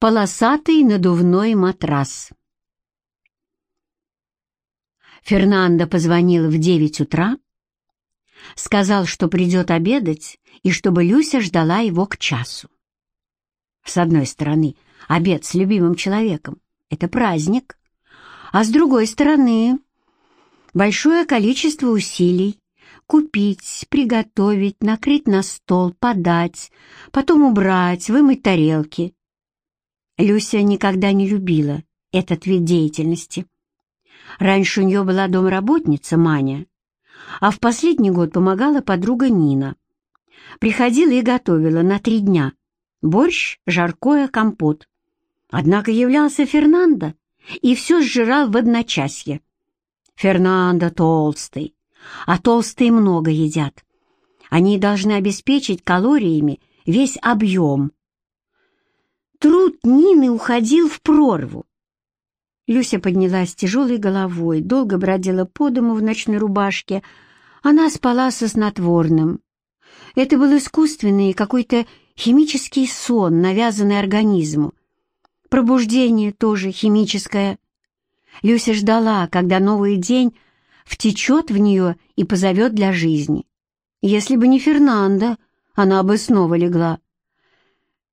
Полосатый надувной матрас. Фернандо позвонил в девять утра, сказал, что придет обедать и чтобы Люся ждала его к часу. С одной стороны, обед с любимым человеком — это праздник, а с другой стороны, большое количество усилий купить, приготовить, накрыть на стол, подать, потом убрать, вымыть тарелки — Люся никогда не любила этот вид деятельности. Раньше у нее была домработница Маня, а в последний год помогала подруга Нина. Приходила и готовила на три дня борщ, жаркое, компот. Однако являлся Фернандо и все сжирал в одночасье. Фернандо толстый, а толстые много едят. Они должны обеспечить калориями весь объем, Труд Нины уходил в прорву. Люся поднялась тяжелой головой, долго бродила по дому в ночной рубашке. Она спала со снотворным. Это был искусственный какой-то химический сон, навязанный организму. Пробуждение тоже химическое. Люся ждала, когда новый день втечет в нее и позовет для жизни. Если бы не Фернандо, она бы снова легла.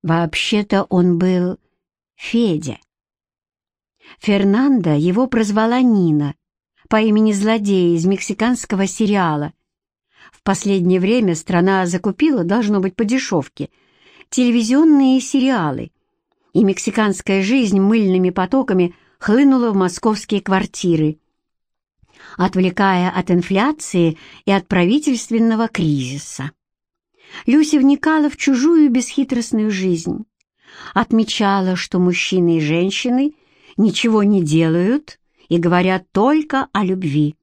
Вообще-то он был Федя. Фернандо его прозвала Нина по имени злодея из мексиканского сериала. В последнее время страна закупила, должно быть, по дешевке, телевизионные сериалы, и мексиканская жизнь мыльными потоками хлынула в московские квартиры, отвлекая от инфляции и от правительственного кризиса. Люся вникала в чужую бесхитростную жизнь, отмечала, что мужчины и женщины ничего не делают и говорят только о любви.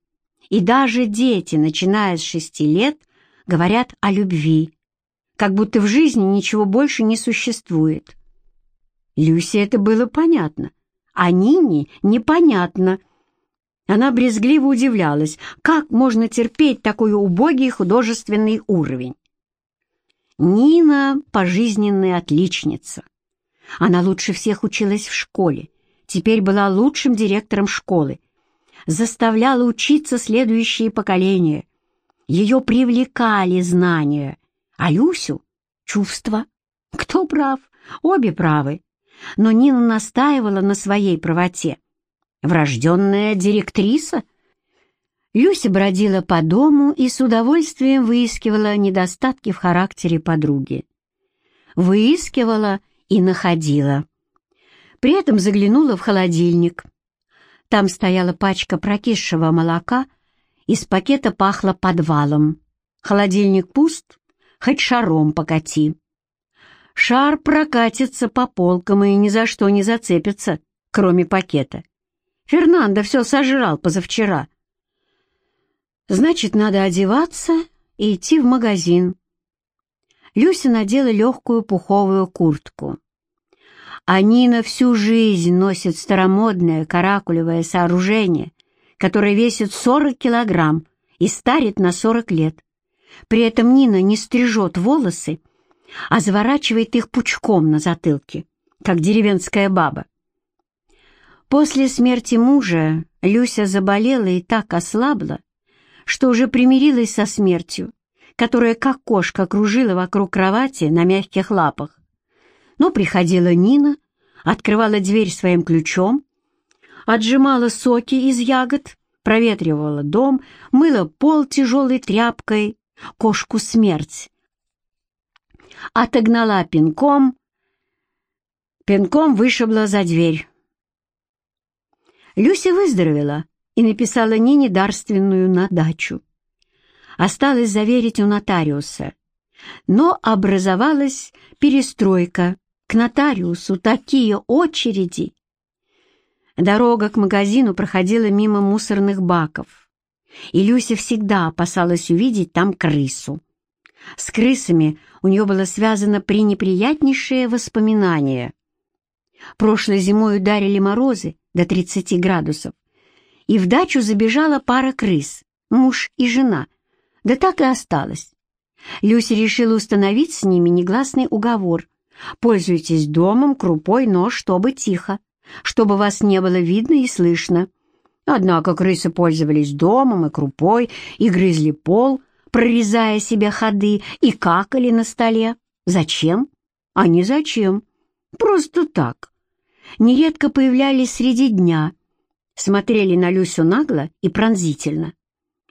И даже дети, начиная с шести лет, говорят о любви, как будто в жизни ничего больше не существует. Люсе это было понятно, а Нине непонятно. Она брезгливо удивлялась, как можно терпеть такой убогий художественный уровень. Нина — пожизненная отличница. Она лучше всех училась в школе, теперь была лучшим директором школы, заставляла учиться следующие поколения. Ее привлекали знания, а Люсю — чувства. Кто прав? Обе правы. Но Нина настаивала на своей правоте. Врожденная директриса — Люся бродила по дому и с удовольствием выискивала недостатки в характере подруги. Выискивала и находила. При этом заглянула в холодильник. Там стояла пачка прокисшего молока, из пакета пахло подвалом. Холодильник пуст, хоть шаром покати. Шар прокатится по полкам и ни за что не зацепится, кроме пакета. Фернандо все сожрал позавчера — Значит, надо одеваться и идти в магазин. Люся надела легкую пуховую куртку. А Нина всю жизнь носит старомодное каракулевое сооружение, которое весит 40 килограмм и старит на 40 лет. При этом Нина не стрижет волосы, а заворачивает их пучком на затылке, как деревенская баба. После смерти мужа Люся заболела и так ослабла, что уже примирилась со смертью, которая как кошка кружила вокруг кровати на мягких лапах. Но приходила Нина, открывала дверь своим ключом, отжимала соки из ягод, проветривала дом, мыла пол тяжелой тряпкой, кошку смерть. Отогнала пинком, пинком вышибла за дверь. Люся выздоровела, и написала Нине дарственную на дачу. Осталось заверить у нотариуса. Но образовалась перестройка. К нотариусу такие очереди. Дорога к магазину проходила мимо мусорных баков, и Люся всегда опасалась увидеть там крысу. С крысами у нее было связано пренеприятнейшее воспоминание. Прошлой зимой ударили морозы до 30 градусов, и в дачу забежала пара крыс, муж и жена, да так и осталось. Люся решила установить с ними негласный уговор, Пользуйтесь домом, крупой, но чтобы тихо, чтобы вас не было видно и слышно. Однако крысы пользовались домом и крупой, и грызли пол, прорезая себе ходы, и какали на столе. Зачем? А не зачем. Просто так. Нередко появлялись среди дня, смотрели на Люсю нагло и пронзительно.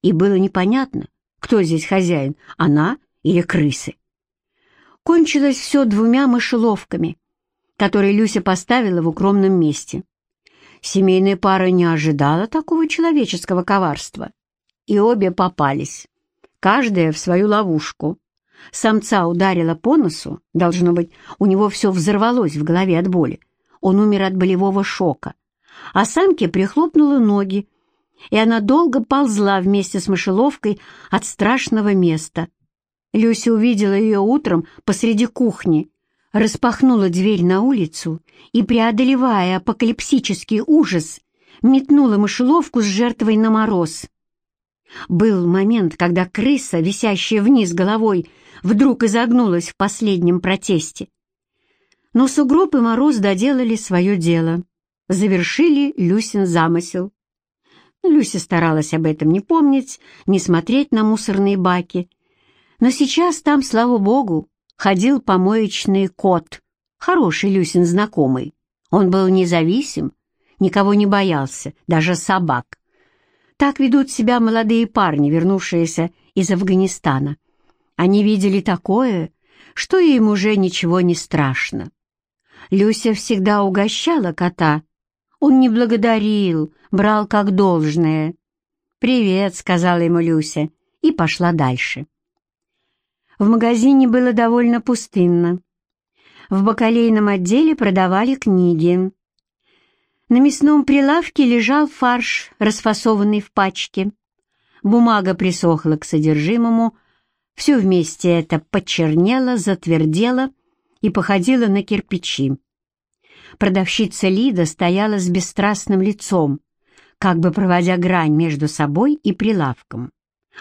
И было непонятно, кто здесь хозяин, она или крысы. Кончилось все двумя мышеловками, которые Люся поставила в укромном месте. Семейная пара не ожидала такого человеческого коварства, и обе попались, каждая в свою ловушку. Самца ударила по носу, должно быть, у него все взорвалось в голове от боли. Он умер от болевого шока. А самке прихлопнула ноги, и она долго ползла вместе с мышеловкой от страшного места. Люся увидела ее утром посреди кухни, распахнула дверь на улицу и, преодолевая апокалипсический ужас, метнула мышеловку с жертвой на мороз. Был момент, когда крыса, висящая вниз головой, вдруг изогнулась в последнем протесте. Но сугроб и мороз доделали свое дело, завершили Люсин замысел. Люся старалась об этом не помнить, не смотреть на мусорные баки, но сейчас там, слава богу, ходил помоечный кот, хороший Люсин знакомый. Он был независим, никого не боялся, даже собак. Так ведут себя молодые парни, вернувшиеся из Афганистана. Они видели такое, что им уже ничего не страшно. Люся всегда угощала кота. Он не благодарил, брал как должное. «Привет», — сказала ему Люся, и пошла дальше. В магазине было довольно пустынно. В бакалейном отделе продавали книги. На мясном прилавке лежал фарш, расфасованный в пачке. Бумага присохла к содержимому, все вместе это почернело, затвердело и походило на кирпичи. Продавщица Лида стояла с бесстрастным лицом, как бы проводя грань между собой и прилавком.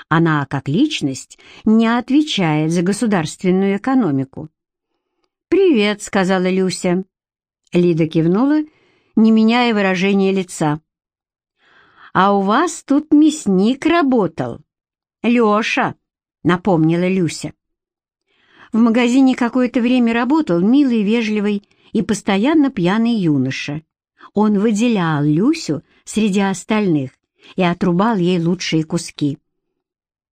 Она, как личность, не отвечает за государственную экономику. «Привет», — сказала Люся. Лида кивнула, не меняя выражения лица. «А у вас тут мясник работал». «Леша», — напомнила Люся. В магазине какое-то время работал милый, вежливый и постоянно пьяный юноша. Он выделял Люсю среди остальных и отрубал ей лучшие куски.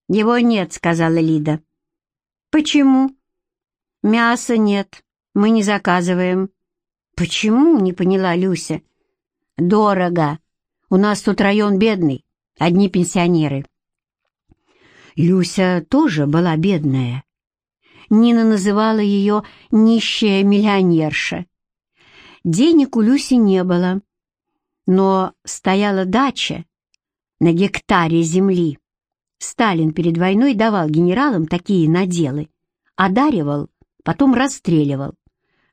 «Его нет», — сказала Лида. «Почему?» «Мяса нет. Мы не заказываем». «Почему?» — не поняла Люся. «Дорого. У нас тут район бедный. Одни пенсионеры». Люся тоже была бедная. Нина называла ее «нищая миллионерша». Денег у Люси не было, но стояла дача на гектаре земли. Сталин перед войной давал генералам такие наделы, одаривал, потом расстреливал.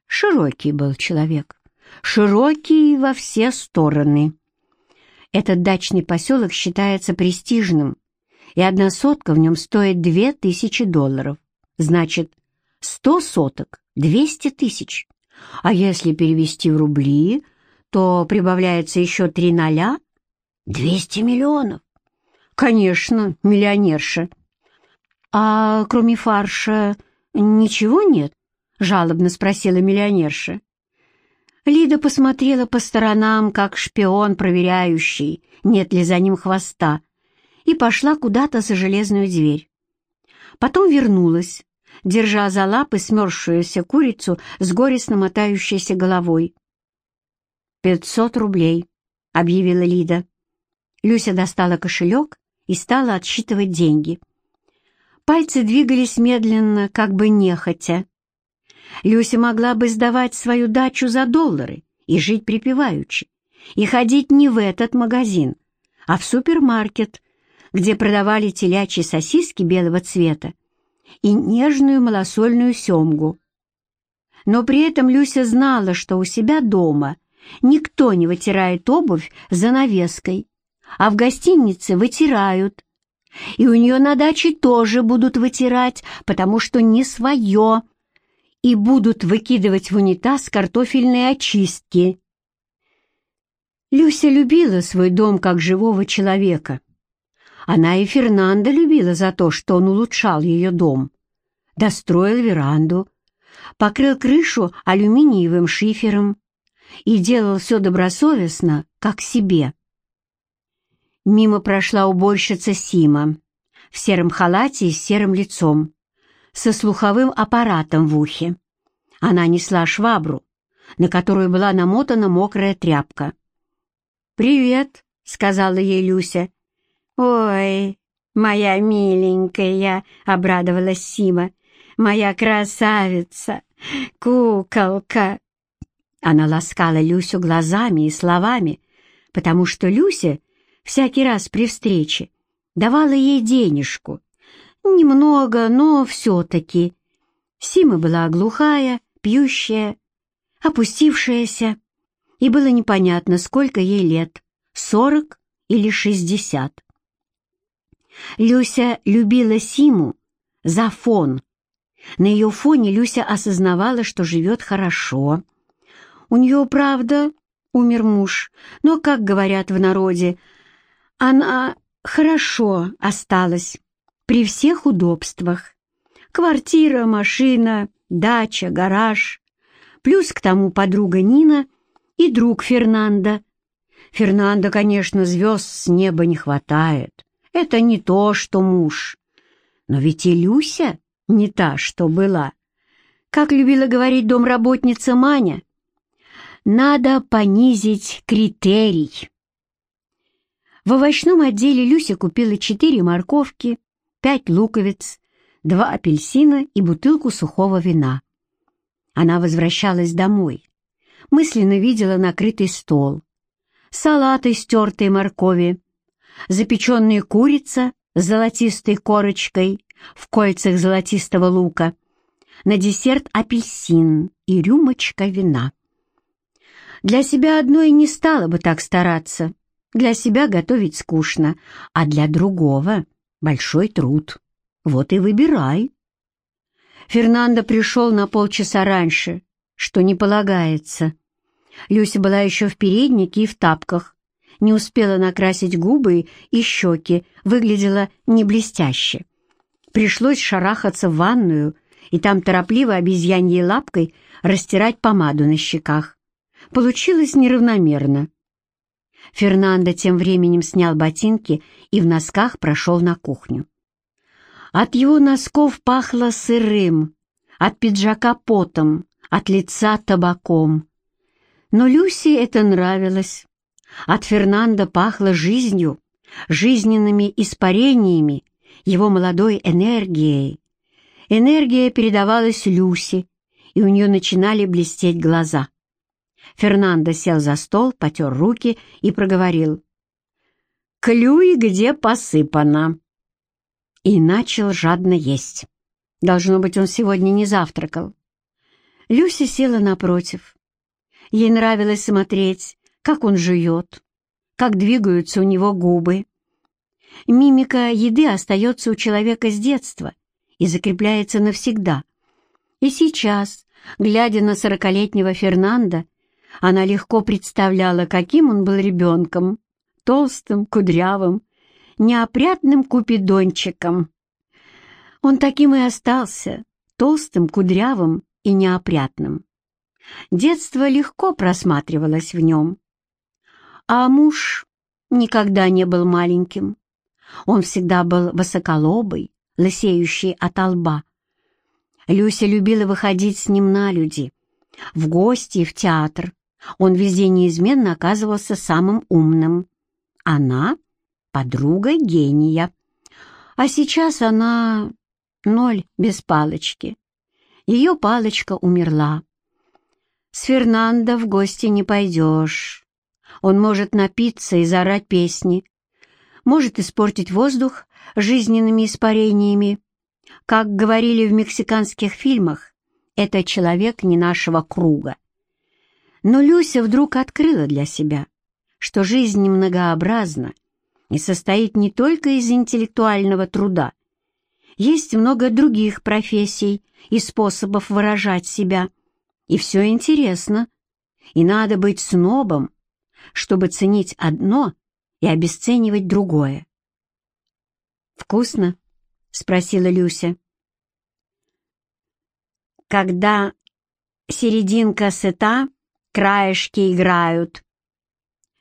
Широкий был человек, широкий во все стороны. Этот дачный поселок считается престижным, и одна сотка в нем стоит две тысячи долларов. Значит, сто соток — двести тысяч. А если перевести в рубли, то прибавляется еще три ноля — двести миллионов. «Конечно, миллионерша». «А кроме фарша ничего нет?» — жалобно спросила миллионерша. Лида посмотрела по сторонам, как шпион, проверяющий, нет ли за ним хвоста, и пошла куда-то за железную дверь. Потом вернулась, держа за лапы смерзшуюся курицу с горестно мотающейся головой. «Пятьсот рублей», — объявила Лида. Люся достала кошелек и стала отсчитывать деньги. Пальцы двигались медленно, как бы нехотя. Люся могла бы сдавать свою дачу за доллары и жить припеваючи, и ходить не в этот магазин, а в супермаркет, где продавали телячьи сосиски белого цвета и нежную малосольную семгу. Но при этом Люся знала, что у себя дома никто не вытирает обувь за навеской, а в гостинице вытирают. И у нее на даче тоже будут вытирать, потому что не свое. и будут выкидывать в унитаз картофельные очистки. Люся любила свой дом как живого человека. Она и Фернанда любила за то, что он улучшал ее дом. Достроил веранду, покрыл крышу алюминиевым шифером и делал все добросовестно, как себе. Мимо прошла уборщица Сима в сером халате и с серым лицом, со слуховым аппаратом в ухе. Она несла швабру, на которую была намотана мокрая тряпка. «Привет», — сказала ей Люся. «Ой, моя миленькая», — обрадовалась Сима, — «моя красавица, куколка». Она ласкала Люсю глазами и словами, потому что Люся всякий раз при встрече давала ей денежку. Немного, но все-таки. Сима была глухая, пьющая, опустившаяся, и было непонятно, сколько ей лет — сорок или шестьдесят. Люся любила Симу за фон. На ее фоне Люся осознавала, что живет хорошо. У нее, правда, умер муж, но, как говорят в народе, она хорошо осталась при всех удобствах. Квартира, машина, дача, гараж. Плюс к тому подруга Нина и друг Фернандо. Фернандо, конечно, звезд с неба не хватает. Это не то, что муж. Но ведь и Люся не та, что была. Как любила говорить домработница Маня, надо понизить критерий. В овощном отделе Люся купила четыре морковки, пять луковиц, два апельсина и бутылку сухого вина. Она возвращалась домой. Мысленно видела накрытый стол, салат из тертой моркови, запеченная курица с золотистой корочкой в кольцах золотистого лука, на десерт апельсин и рюмочка вина. Для себя одной не стала бы так стараться — для себя готовить скучно, а для другого — большой труд. Вот и выбирай. Фернандо пришел на полчаса раньше, что не полагается. Люся была еще в переднике и в тапках, не успела накрасить губы и щеки, выглядела не блестяще. Пришлось шарахаться в ванную и там торопливо обезьяньей лапкой растирать помаду на щеках. Получилось неравномерно. Фернандо тем временем снял ботинки и в носках прошел на кухню. От его носков пахло сырым, от пиджака потом, от лица табаком. Но Люси это нравилось. От Фернандо пахло жизнью, жизненными испарениями, его молодой энергией. Энергия передавалась Люси, и у нее начинали блестеть глаза. Фернандо сел за стол, потер руки и проговорил. «Клюй, где посыпано!» И начал жадно есть. Должно быть, он сегодня не завтракал. Люся села напротив. Ей нравилось смотреть, как он жует, как двигаются у него губы. Мимика еды остается у человека с детства и закрепляется навсегда. И сейчас, глядя на сорокалетнего Фернанда, она легко представляла, каким он был ребенком, толстым, кудрявым, неопрятным купидончиком. Он таким и остался, толстым, кудрявым и неопрятным. Детство легко просматривалось в нем. А муж никогда не был маленьким. Он всегда был высоколобый, лысеющий от лба. Люся любила выходить с ним на люди, в гости и в театр, он везде неизменно оказывался самым умным. Она — подруга гения. А сейчас она ноль без палочки. Ее палочка умерла. С Фернандо в гости не пойдешь. Он может напиться и зарать песни, может испортить воздух жизненными испарениями. Как говорили в мексиканских фильмах, это человек не нашего круга. Но Люся вдруг открыла для себя, что жизнь многообразна и состоит не только из интеллектуального труда. есть много других профессий и способов выражать себя. И все интересно. И надо быть снобом, чтобы ценить одно и обесценивать другое. «Вкусно?» — спросила Люся. «Когда серединка сыта, краешки играют».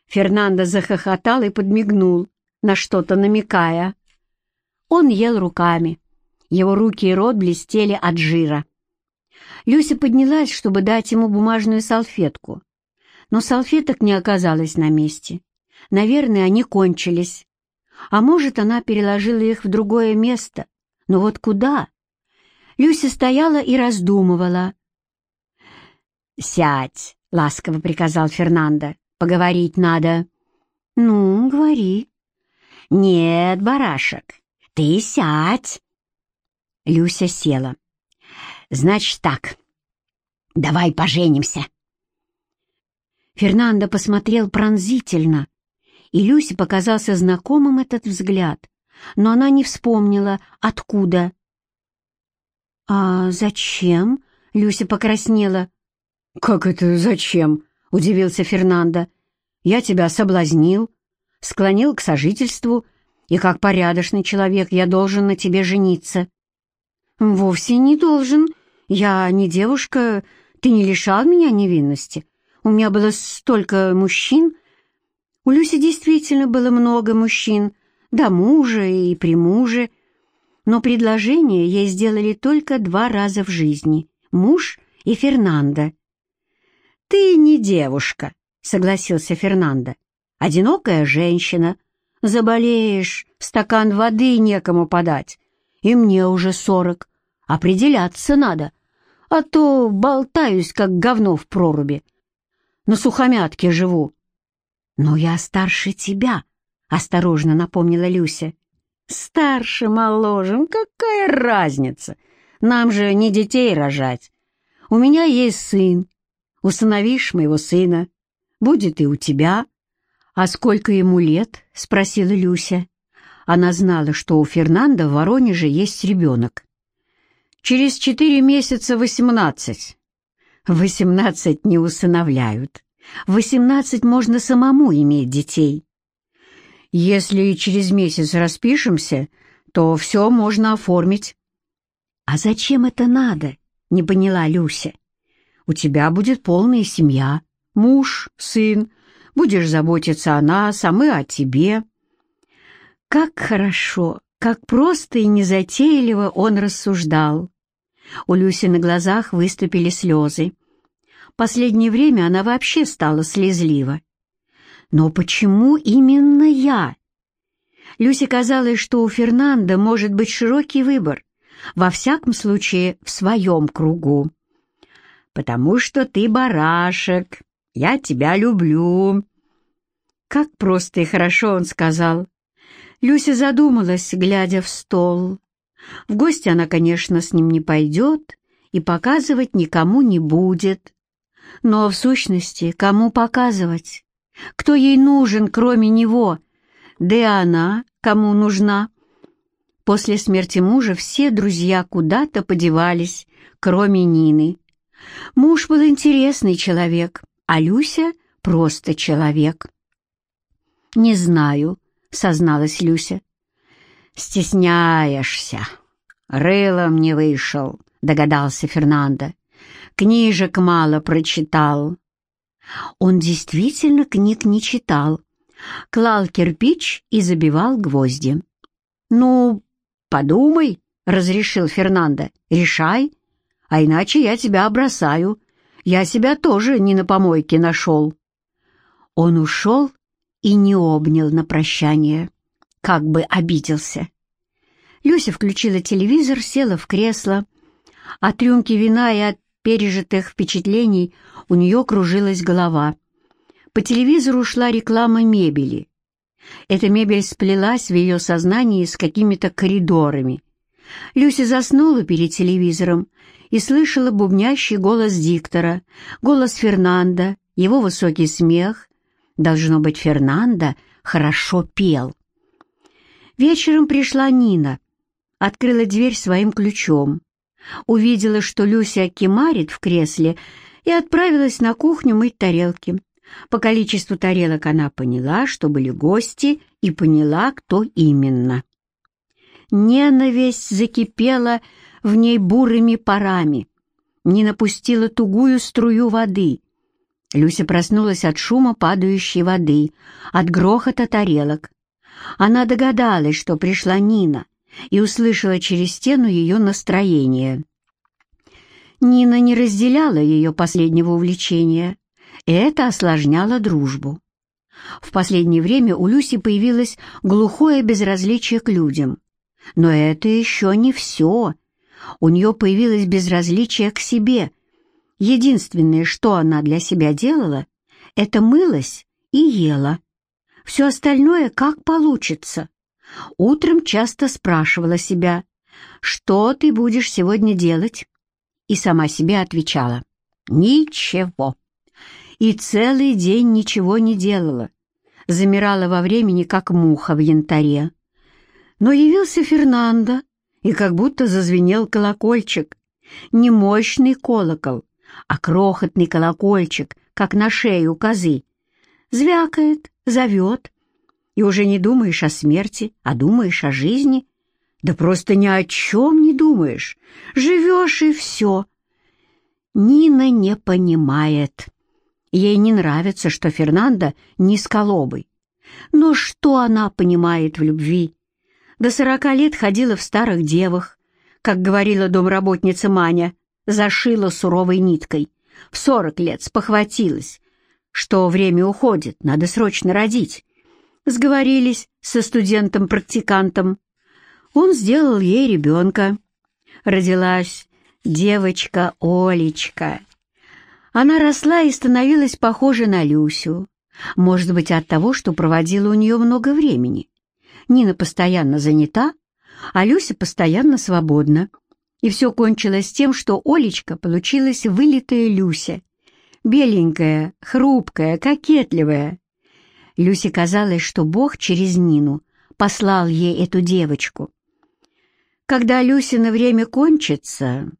Фернандо захохотал и подмигнул, на что-то намекая. Он ел руками. Его руки и рот блестели от жира. Люся поднялась, чтобы дать ему бумажную салфетку. Но салфеток не оказалось на месте. Наверное, они кончились. А может, она переложила их в другое место. Но вот куда? Люся стояла и раздумывала. «Сядь», — ласково приказал Фернандо. «Поговорить надо». «Ну, говори». «Нет, барашек, ты сядь». Люся села. «Значит так, давай поженимся». Фернандо посмотрел пронзительно, и Люсе показался знакомым этот взгляд, но она не вспомнила, откуда. «А зачем?» — Люся покраснела. «Как это зачем?» — удивился Фернандо. «Я тебя соблазнил, склонил к сожительству, и как порядочный человек я должен на тебе жениться». «Вовсе не должен. Я не девушка, ты не лишал меня невинности. У меня было столько мужчин». У Люси действительно было много мужчин, до мужа и при муже, но предложение ей сделали только два раза в жизни — муж и Фернандо. «Ты не девушка», — согласился Фернандо. «Одинокая женщина. Заболеешь, стакан воды некому подать. И мне уже сорок. Определяться надо, а то болтаюсь, как говно в проруби. На сухомятке живу». «Но я старше тебя», — осторожно напомнила Люся. «Старше, моложе, какая разница? Нам же не детей рожать. У меня есть сын, Усыновишь моего сына, будет и у тебя. А сколько ему лет? — спросила Люся. Она знала, что у Фернанда в Воронеже есть ребенок. Через четыре месяца восемнадцать. Восемнадцать не усыновляют. Восемнадцать можно самому иметь детей. Если через месяц распишемся, то все можно оформить. «А зачем это надо?» — не поняла Люся у тебя будет полная семья, муж, сын, будешь заботиться о нас, а мы о тебе». Как хорошо, как просто и незатейливо он рассуждал. У Люси на глазах выступили слезы. Последнее время она вообще стала слезлива. Но почему именно я? Люсе казалось, что у Фернанда может быть широкий выбор, во всяком случае в своем кругу потому что ты барашек, я тебя люблю». Как просто и хорошо он сказал. Люся задумалась, глядя в стол. В гости она, конечно, с ним не пойдет и показывать никому не будет. Но в сущности, кому показывать? Кто ей нужен, кроме него? Да и она кому нужна? После смерти мужа все друзья куда-то подевались, кроме Нины. Муж был интересный человек, а Люся — просто человек. «Не знаю», — созналась Люся. «Стесняешься. Рылом не вышел», — догадался Фернандо. «Книжек мало прочитал». Он действительно книг не читал. Клал кирпич и забивал гвозди. «Ну, подумай», — разрешил Фернандо. «Решай, а иначе я тебя бросаю. Я себя тоже не на помойке нашел». Он ушел и не обнял на прощание, как бы обиделся. Люся включила телевизор, села в кресло. От рюмки вина и от пережитых впечатлений у нее кружилась голова. По телевизору шла реклама мебели. Эта мебель сплелась в ее сознании с какими-то коридорами. Люся заснула перед телевизором и слышала бубнящий голос диктора, голос Фернанда, его высокий смех. Должно быть, Фернандо хорошо пел. Вечером пришла Нина. открыла дверь своим ключом, увидела, что Люся кемарит в кресле, и отправилась на кухню мыть тарелки. По количеству тарелок она поняла, что были гости, и поняла, кто именно. Ненависть закипела в ней бурыми парами. Не напустила тугую струю воды. Люся проснулась от шума падающей воды, от грохота тарелок. Она догадалась, что пришла Нина, и услышала через стену ее настроение. Нина не разделяла ее последнего увлечения, и это осложняло дружбу. В последнее время у Люси появилось глухое безразличие к людям. Но это еще не все. У нее появилось безразличие к себе. Единственное, что она для себя делала, это мылась и ела. Все остальное как получится. Утром часто спрашивала себя, что ты будешь сегодня делать? И сама себе отвечала, ничего. И целый день ничего не делала. Замирала во времени, как муха в янтаре. Но явился Фернандо, и как будто зазвенел колокольчик. Не мощный колокол, а крохотный колокольчик, как на шее у козы. Звякает, зовет, и уже не думаешь о смерти, а думаешь о жизни. Да просто ни о чем не думаешь, живешь и все. Нина не понимает. Ей не нравится, что Фернандо низколобый. Но что она понимает в любви? До сорока лет ходила в старых девах, как говорила домработница Маня, зашила суровой ниткой. В сорок лет спохватилась, что время уходит, надо срочно родить. Сговорились со студентом-практикантом. Он сделал ей ребенка. Родилась девочка Олечка. Она росла и становилась похожа на Люсю. Может быть, от того, что проводила у нее много времени. Нина постоянно занята, а Люся постоянно свободна. И все кончилось тем, что Олечка получилась вылитая Люся. Беленькая, хрупкая, кокетливая. Люсе казалось, что Бог через Нину послал ей эту девочку. Когда Люсина время кончится,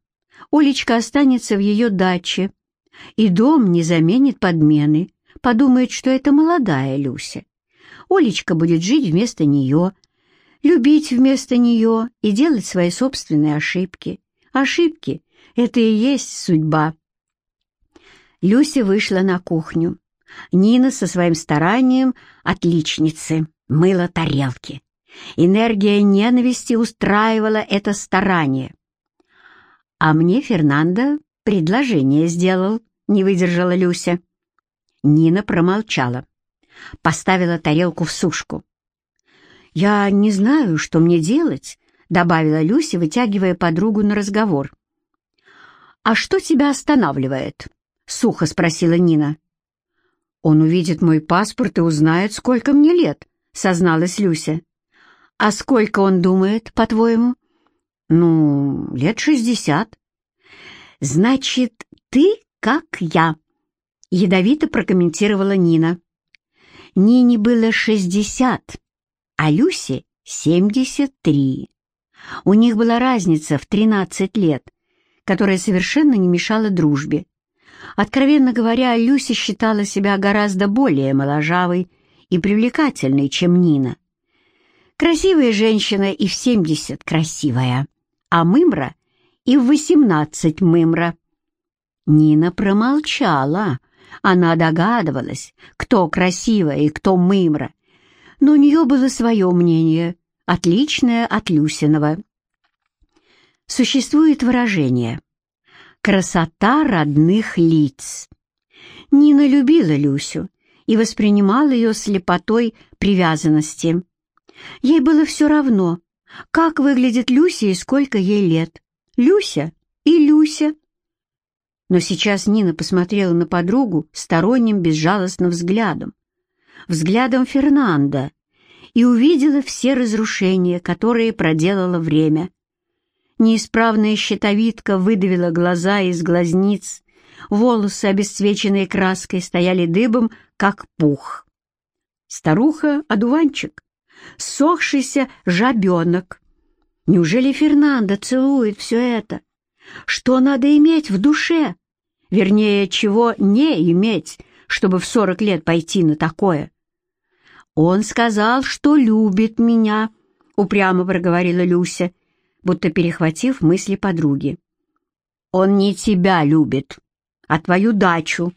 Олечка останется в ее даче, и дом не заменит подмены, подумает, что это молодая Люся. Олечка будет жить вместо нее, любить вместо нее и делать свои собственные ошибки. Ошибки — это и есть судьба. Люся вышла на кухню. Нина со своим старанием отличницы мыла тарелки. Энергия ненависти устраивала это старание. «А мне Фернандо предложение сделал», — не выдержала Люся. Нина промолчала поставила тарелку в сушку. «Я не знаю, что мне делать», — добавила Люся, вытягивая подругу на разговор. «А что тебя останавливает?» — сухо спросила Нина. «Он увидит мой паспорт и узнает, сколько мне лет», — созналась Люся. «А сколько он думает, по-твоему?» «Ну, лет шестьдесят». «Значит, ты как я», — ядовито прокомментировала Нина. Нине было 60, а Люсе 73. У них была разница в 13 лет, которая совершенно не мешала дружбе. Откровенно говоря, Люся считала себя гораздо более моложавой и привлекательной, чем Нина. Красивая женщина и в 70 красивая, а мымра и в 18 мымра. Нина промолчала, она догадывалась, кто красивая и кто мымра, но у нее было свое мнение, отличное от Люсиного. Существует выражение «красота родных лиц». Нина любила Люсю и воспринимала ее слепотой привязанности. Ей было все равно, как выглядит Люся и сколько ей лет. Люся и Люся. Но сейчас Нина посмотрела на подругу сторонним безжалостным взглядом, взглядом Фернанда, и увидела все разрушения, которые проделало время. Неисправная щитовидка выдавила глаза из глазниц, волосы, обесцвеченные краской, стояли дыбом, как пух. Старуха — одуванчик, сохшийся жабенок. Неужели Фернандо целует все это? Что надо иметь в душе? Вернее, чего не иметь, чтобы в сорок лет пойти на такое? Он сказал, что любит меня, — упрямо проговорила Люся, будто перехватив мысли подруги. Он не тебя любит, а твою дачу.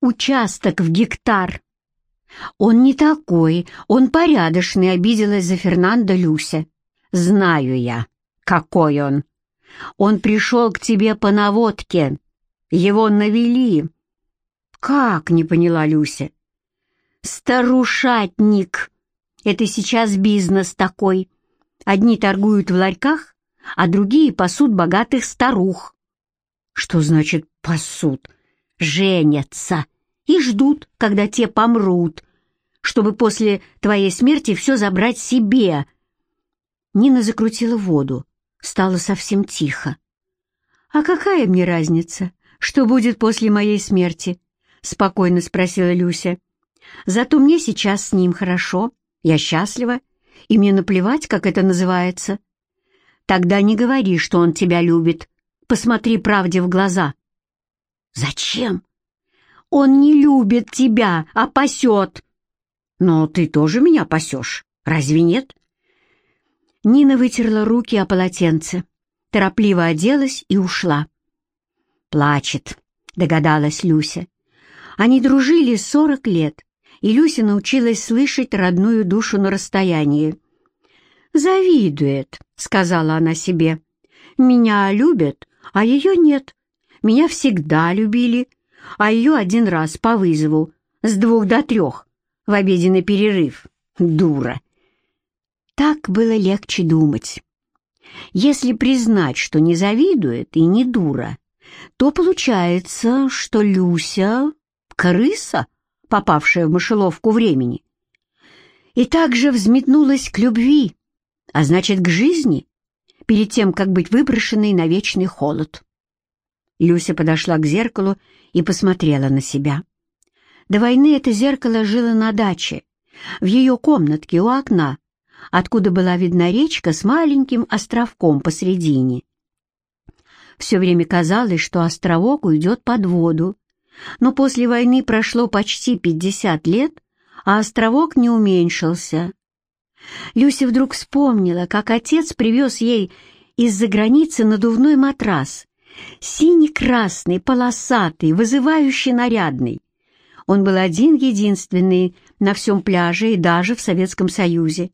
Участок в гектар. Он не такой, он порядочный, обиделась за Фернандо Люся. Знаю я, какой он. Он пришел к тебе по наводке. Его навели. Как, не поняла Люся. Старушатник. Это сейчас бизнес такой. Одни торгуют в ларьках, а другие пасут богатых старух. Что значит пасут? Женятся и ждут, когда те помрут, чтобы после твоей смерти все забрать себе. Нина закрутила воду, стало совсем тихо. «А какая мне разница, что будет после моей смерти?» — спокойно спросила Люся. «Зато мне сейчас с ним хорошо, я счастлива, и мне наплевать, как это называется. Тогда не говори, что он тебя любит, Посмотри правде в глаза». «Зачем?» «Он не любит тебя, а пасет». «Но ты тоже меня пасешь, разве нет?» Нина вытерла руки о полотенце, торопливо оделась и ушла. «Плачет», — догадалась Люся. Они дружили сорок лет, и Люся научилась слышать родную душу на расстоянии. «Завидует», — сказала она себе. «Меня любят, а ее нет. Меня всегда любили, а ее один раз по вызову, с двух до трех, в обеденный перерыв. Дура. Так было легче думать. Если признать, что не завидует и не дура, то получается, что Люся — крыса, попавшая в мышеловку времени. И также взметнулась к любви, а значит, к жизни, перед тем, как быть выброшенной на вечный холод. Люся подошла к зеркалу и посмотрела на себя. До войны это зеркало жило на даче, в ее комнатке у окна, откуда была видна речка с маленьким островком посредине. Все время казалось, что островок уйдет под воду, но после войны прошло почти 50 лет, а островок не уменьшился. Люся вдруг вспомнила, как отец привез ей из-за границы надувной матрас, синий-красный, полосатый, вызывающий нарядный. Он был один-единственный на всем пляже и даже в Советском Союзе.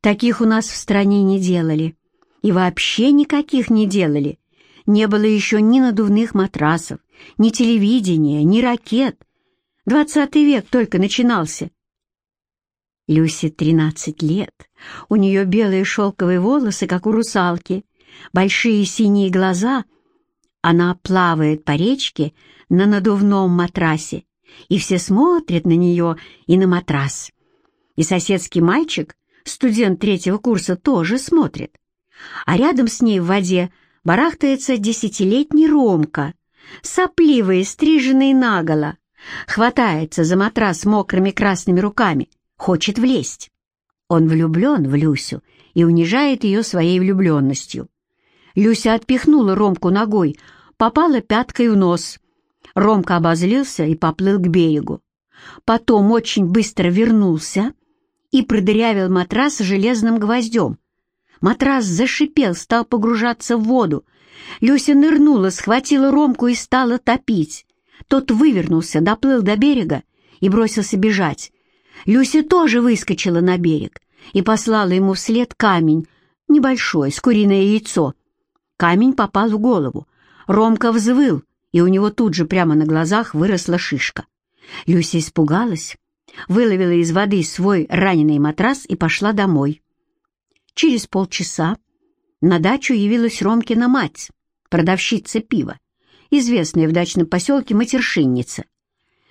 Таких у нас в стране не делали. И вообще никаких не делали. Не было еще ни надувных матрасов, ни телевидения, ни ракет. Двадцатый век только начинался. Люсе тринадцать лет. У нее белые шелковые волосы, как у русалки, большие синие глаза. Она плавает по речке на надувном матрасе, и все смотрят на нее и на матрас. И соседский мальчик, студент третьего курса, тоже смотрит. А рядом с ней в воде барахтается десятилетний Ромка, сопливый, стриженный наголо, хватается за матрас мокрыми красными руками, хочет влезть. Он влюблен в Люсю и унижает ее своей влюбленностью. Люся отпихнула Ромку ногой, попала пяткой в нос. Ромка обозлился и поплыл к берегу. Потом очень быстро вернулся и продырявил матрас железным гвоздем. Матрас зашипел, стал погружаться в воду. Люся нырнула, схватила Ромку и стала топить. Тот вывернулся, доплыл до берега и бросился бежать. Люся тоже выскочила на берег и послала ему вслед камень, небольшой, с куриное яйцо. Камень попал в голову. Ромка взвыл, и у него тут же прямо на глазах выросла шишка. Люся испугалась, выловила из воды свой раненый матрас и пошла домой. Через полчаса на дачу явилась Ромкина мать, продавщица пива, известная в дачном поселке матершинница.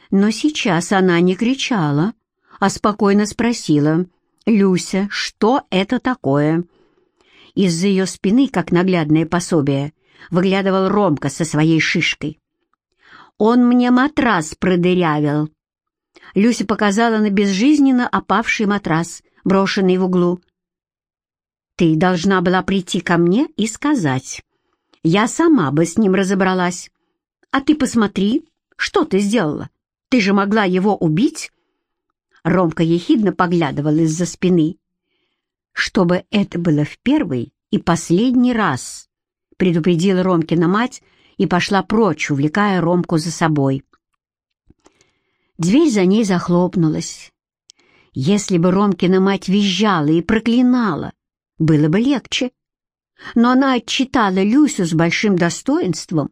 Но сейчас она не кричала, а спокойно спросила, «Люся, что это такое?» Из-за ее спины, как наглядное пособие, выглядывал Ромка со своей шишкой. «Он мне матрас продырявил!» Люся показала на безжизненно опавший матрас, брошенный в углу. Ты должна была прийти ко мне и сказать. Я сама бы с ним разобралась. А ты посмотри, что ты сделала? Ты же могла его убить?» Ромка ехидно поглядывал из-за спины. «Чтобы это было в первый и последний раз», — предупредила Ромкина мать и пошла прочь, увлекая Ромку за собой. Дверь за ней захлопнулась. Если бы Ромкина мать визжала и проклинала, было бы легче. Но она отчитала Люсю с большим достоинством,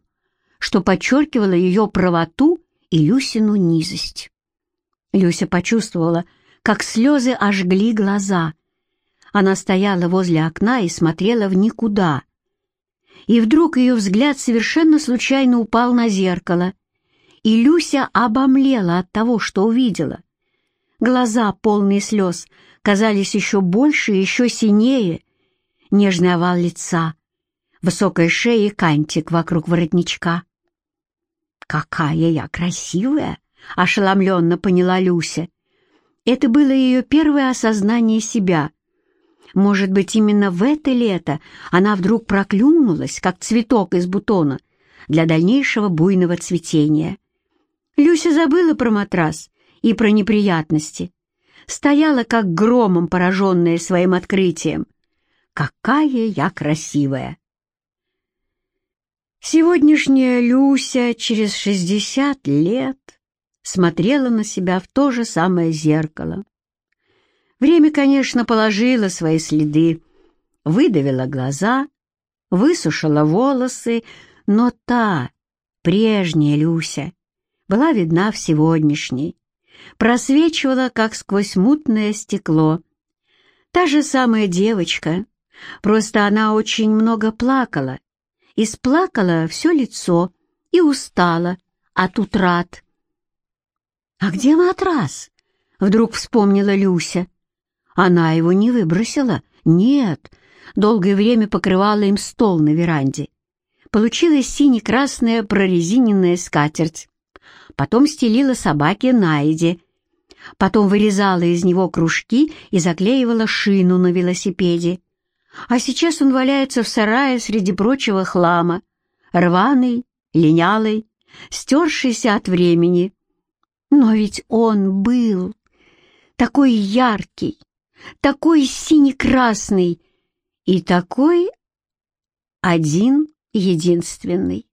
что подчеркивало ее правоту и Люсину низость. Люся почувствовала, как слезы ожгли глаза. Она стояла возле окна и смотрела в никуда. И вдруг ее взгляд совершенно случайно упал на зеркало, и Люся обомлела от того, что увидела. Глаза, полные слез, казались еще больше и еще синее. Нежный овал лица, высокая шея и кантик вокруг воротничка. «Какая я красивая!» — ошеломленно поняла Люся. Это было ее первое осознание себя. Может быть, именно в это лето она вдруг проклюнулась, как цветок из бутона, для дальнейшего буйного цветения. Люся забыла про матрас и про неприятности. Стояла, как громом пораженная своим открытием. «Какая я красивая!» Сегодняшняя Люся через шестьдесят лет смотрела на себя в то же самое зеркало. Время, конечно, положило свои следы, выдавило глаза, высушило волосы, но та, прежняя Люся, была видна в сегодняшней, просвечивала, как сквозь мутное стекло. Та же самая девочка, просто она очень много плакала, и сплакала все лицо, и устала от утрат. «А где матрас?» — вдруг вспомнила Люся. Она его не выбросила. Нет, долгое время покрывала им стол на веранде. Получилась сине-красная прорезиненная скатерть. Потом стелила собаке Найде. Потом вырезала из него кружки и заклеивала шину на велосипеде. А сейчас он валяется в сарае среди прочего хлама, рваный, линялый, стершийся от времени. Но ведь он был такой яркий, такой сине-красный и такой один единственный.